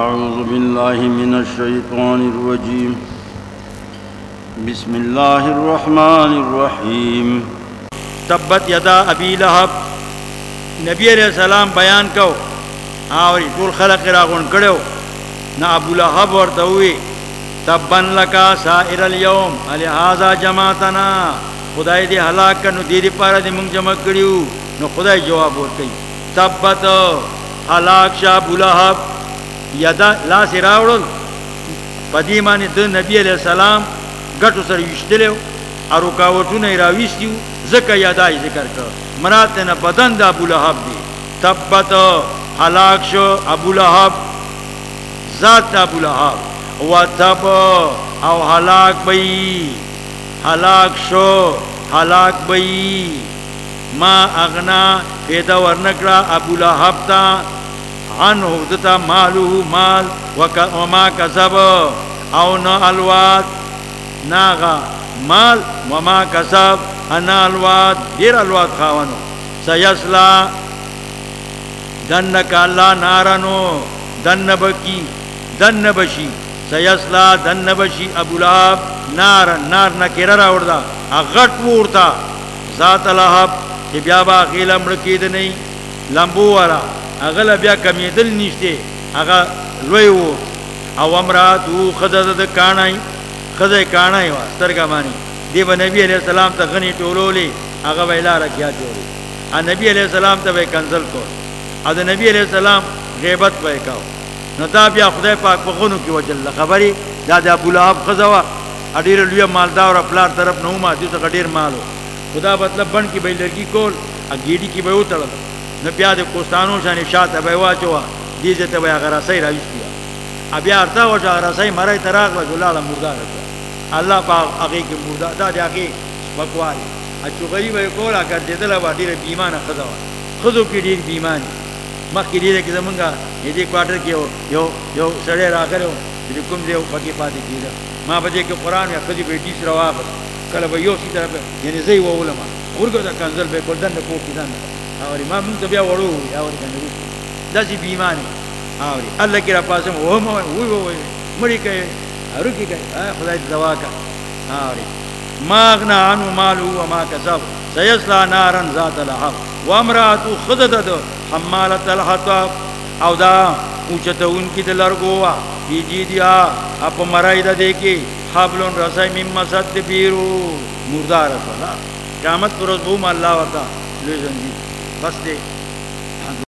أعوذ بالله من الشيطان الرجيم. بسم الله الرحمن الرحيم. تبت یدا ابی لہب نبی علیہ السلام بیان کو آوری ټول خلق راغون کړو نہ ابو لہب ورته تبن لکا سائر اليوم. الہذا جماعتنا. خدای دې هلاک نو دې دې پاره دې مونږ جمع کړیو نو خدای جواب ورکړي تبت هلاک شاه ابو لہب یدا لاس راوړل. پدې باندې د نبی علیہ السلام ګټو سره وشتلو او رکاوټونه یې راويستیو ځکه یادای ذکر کړ. مراد نه بدن د ابو لهب دی. تبت هلاک شو ابو لهب، ذات ابو لهب. و تب او هلاک بئی هلاک شو، هلاک بئی ما اغنا پیدا ورنکړه ابو لهب تا عنه، دتا مالو مال وما کسب او نو الواد. ناغا مال، وما کسب انا الواد، دیر الواد خوانو سیسلا. دنک اللہ نارنو. دن بکی، دن بشی. سیسلا، دن ابو لہب نارن نار نکر راوڑ دا اغٹ وورتا ذات لہب، کہ بیا با غیل مڑکید نہیں لمبو والا اغل بیا کمیدل نشته اغا لوی وو. او امراتو خزه د کانای خزه کانای وا سترګه مانی. دی نبی علیہ السلام ته غنی ټولولې هغه ویلا راکیا جوړي ا نبی علیہ السلام ته به کنزل کو ا د نبی علیہ السلام غیبت به کاو نو دا بیا خدای پاک په غونو کې وجل خبري دا د ابو لهب خزوا اډیر لوی مالدار خپل طرف نو ما دې ته ډیر مالو. خدا مطلب بن کې به لړکی کول ا ګیډی کې به وتړل نو بیا د کوستانو شان شاته به واچو دې ته به هغه راسي راوستیا ا بیا ارته و چې راسي مړی تراغ و ګلاله مردار الله پاک هغه کې مردار، دا دی هغه بکوالي ا چې غریب یې کولا کړ دې دلا باندې بیمانه خزا خزو کې ډیر بیمانی مخکې دې کې زمونږه دې کوارټر کې یو یو سړی راغلو چې کوم دې پکې پاتې کیده ما په دې کې قران یا کدي به دې سره واغ کله به یو سي طرف یعنی زې و علماء ورګه دا کنزل به کول دنه کو کې دنه اوری ما موږ ته بیا وړو اوری کنه داسې بیمانی اوری الله کې را پاسم و مو وی وی مړی کوي ارکی کوي خدای دې دوا کا اوری ما غنا عنه ماله وما كسب سيصلى نارا ذات لهب وامراته خددت حمالة الحطب او دا اوچتون کی دلرگوا فی جیدیا اپ مرائی دا دیکھی حبلن رسائی من مسد بیرو مردار رسولا قیامت پر رسوم اللہ وطا لے زنجی بس دے